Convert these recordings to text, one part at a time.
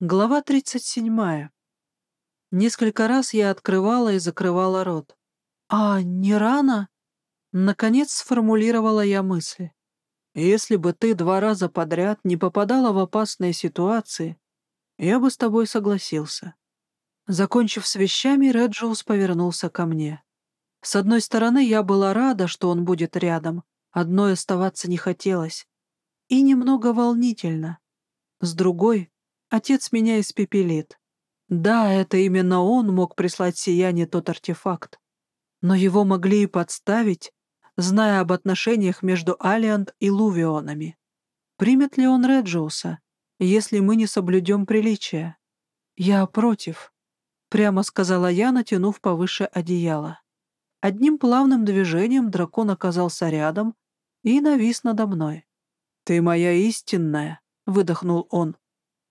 Глава 37. Несколько раз я открывала и закрывала рот. «А, не рано?» Наконец сформулировала я мысли. «Если бы ты два раза подряд не попадала в опасные ситуации, я бы с тобой согласился». Закончив с вещами, Реджиус повернулся ко мне. С одной стороны, я была рада, что он будет рядом, одной оставаться не хотелось. И немного волнительно. С другой, Отец меня испепелит. Да, это именно он мог прислать сияние тот артефакт. Но его могли и подставить, зная об отношениях между Алиант и Лувионами. Примет ли он Реджиуса, если мы не соблюдем приличия? Я против, — прямо сказала я, натянув повыше одеяло. Одним плавным движением дракон оказался рядом и навис надо мной. «Ты моя истинная», — выдохнул он.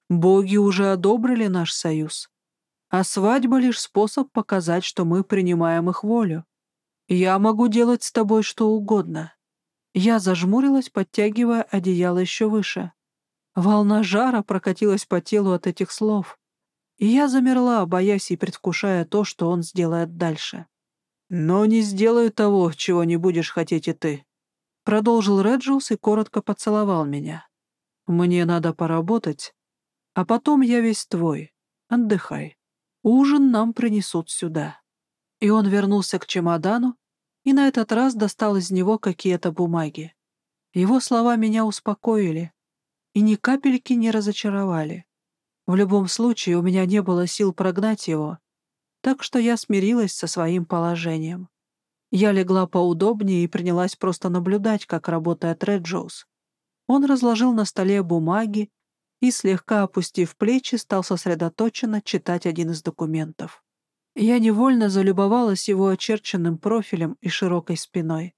Боги уже одобрили наш союз. А свадьба — лишь способ показать, что мы принимаем их волю. Я могу делать с тобой что угодно. Я зажмурилась, подтягивая одеяло еще выше. Волна жара прокатилась по телу от этих слов. И я замерла, боясь и предвкушая то, что он сделает дальше. «Но не сделаю того, чего не будешь хотеть и ты», — продолжил Реджиус и коротко поцеловал меня. «Мне надо поработать, а потом я весь твой. Отдыхай. Ужин нам принесут сюда». И он вернулся к чемодану и на этот раз достал из него какие-то бумаги. Его слова меня успокоили и ни капельки не разочаровали. В любом случае у меня не было сил прогнать его, так что я смирилась со своим положением. Я легла поудобнее и принялась просто наблюдать, как работает Реджоус. Он разложил на столе бумаги и, слегка опустив плечи, стал сосредоточенно читать один из документов. Я невольно залюбовалась его очерченным профилем и широкой спиной.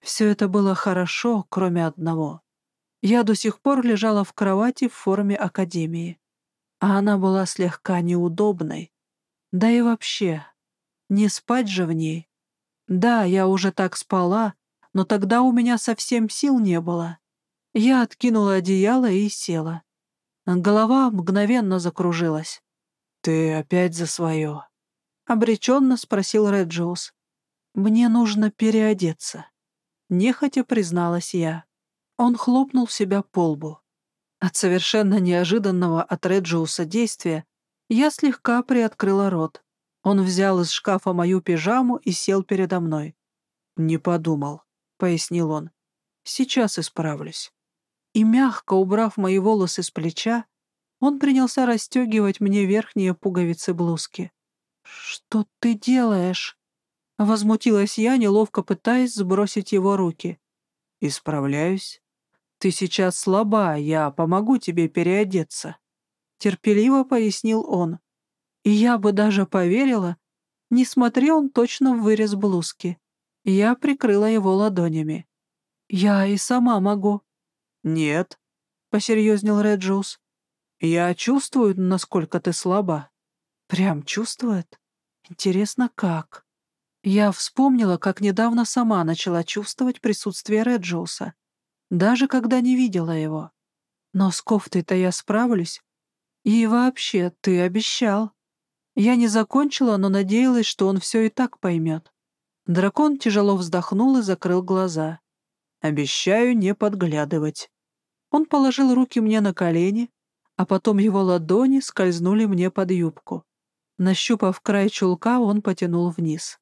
Все это было хорошо, кроме одного. Я до сих пор лежала в кровати в форме академии, а она была слегка неудобной. Да и вообще, не спать же в ней. Да, я уже так спала, но тогда у меня совсем сил не было. Я откинула одеяло и села. Голова мгновенно закружилась. «Ты опять за свое?» — обреченно спросил Реджиус. «Мне нужно переодеться», — нехотя призналась я. Он хлопнул себя по лбу. От совершенно неожиданного от Реджиуса действия я слегка приоткрыла рот. Он взял из шкафа мою пижаму и сел передо мной. «Не подумал», — пояснил он. «Сейчас исправлюсь» и, мягко убрав мои волосы с плеча, он принялся расстегивать мне верхние пуговицы блузки. «Что ты делаешь?» Возмутилась я, неловко пытаясь сбросить его руки. «Исправляюсь. Ты сейчас слаба, я помогу тебе переодеться», — терпеливо пояснил он. И я бы даже поверила, не смотря он точно в вырез блузки. Я прикрыла его ладонями. «Я и сама могу», «Нет», — посерьезнел Реджиус. «Я чувствую, насколько ты слаба». «Прям чувствует? Интересно, как?» Я вспомнила, как недавно сама начала чувствовать присутствие Реджиуса, даже когда не видела его. Но с кофтой-то я справлюсь. И вообще, ты обещал. Я не закончила, но надеялась, что он все и так поймет. Дракон тяжело вздохнул и закрыл глаза. «Обещаю не подглядывать». Он положил руки мне на колени, а потом его ладони скользнули мне под юбку. Нащупав край чулка, он потянул вниз.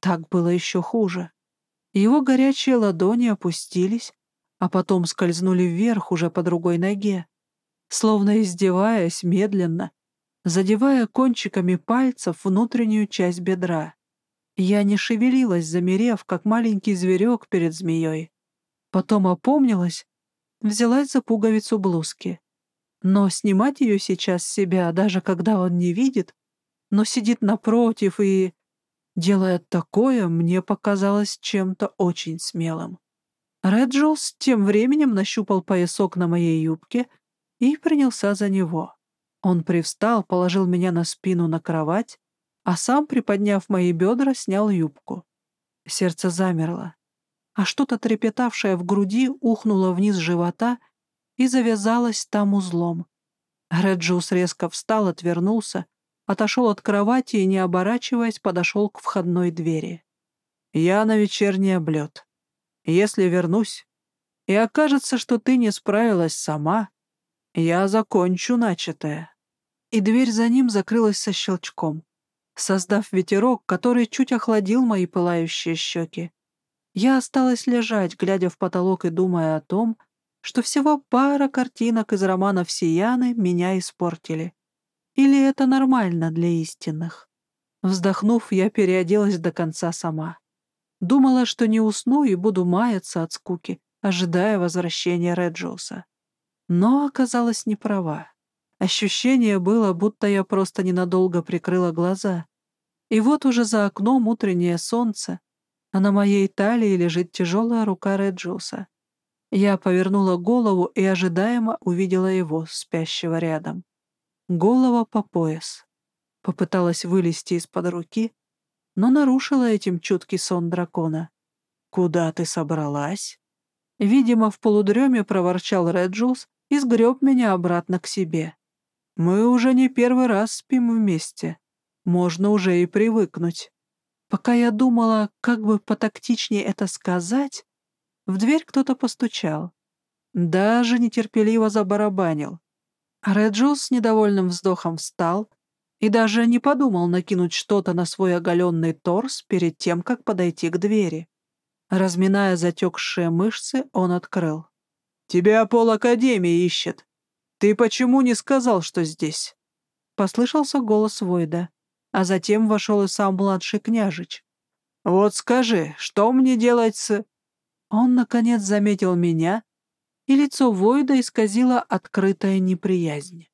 Так было еще хуже. Его горячие ладони опустились, а потом скользнули вверх уже по другой ноге, словно издеваясь медленно, задевая кончиками пальцев внутреннюю часть бедра. Я не шевелилась, замерев, как маленький зверек перед змеей. Потом опомнилась взялась за пуговицу блузки. Но снимать ее сейчас с себя, даже когда он не видит, но сидит напротив и... Делает такое, мне показалось чем-то очень смелым. Реджоус тем временем нащупал поясок на моей юбке и принялся за него. Он привстал, положил меня на спину на кровать, а сам, приподняв мои бедра, снял юбку. Сердце замерло а что-то трепетавшее в груди ухнуло вниз живота и завязалось там узлом. Реджиус резко встал, отвернулся, отошел от кровати и, не оборачиваясь, подошел к входной двери. «Я на вечерний облет. Если вернусь, и окажется, что ты не справилась сама, я закончу начатое». И дверь за ним закрылась со щелчком, создав ветерок, который чуть охладил мои пылающие щеки. Я осталась лежать, глядя в потолок и думая о том, что всего пара картинок из романов Сияны меня испортили. Или это нормально для истинных? Вздохнув, я переоделась до конца сама. Думала, что не усну и буду маяться от скуки, ожидая возвращения Реджиуса. Но оказалась неправа. Ощущение было, будто я просто ненадолго прикрыла глаза. И вот уже за окном утреннее солнце, а на моей талии лежит тяжелая рука Реджиуса. Я повернула голову и ожидаемо увидела его, спящего рядом. Голова по пояс. Попыталась вылезти из-под руки, но нарушила этим чуткий сон дракона. «Куда ты собралась?» Видимо, в полудреме проворчал Реджулс и сгреб меня обратно к себе. «Мы уже не первый раз спим вместе. Можно уже и привыкнуть». Пока я думала, как бы потактичнее это сказать, в дверь кто-то постучал. Даже нетерпеливо забарабанил. Реджус с недовольным вздохом встал и даже не подумал накинуть что-то на свой оголенный торс перед тем, как подойти к двери. Разминая затекшие мышцы, он открыл. «Тебя пол Академии ищет. Ты почему не сказал, что здесь?» Послышался голос Войда, а затем вошел и сам младший княжич. «Вот скажи, что мне делать с...» Он, наконец, заметил меня, и лицо Войда исказило открытая неприязнь.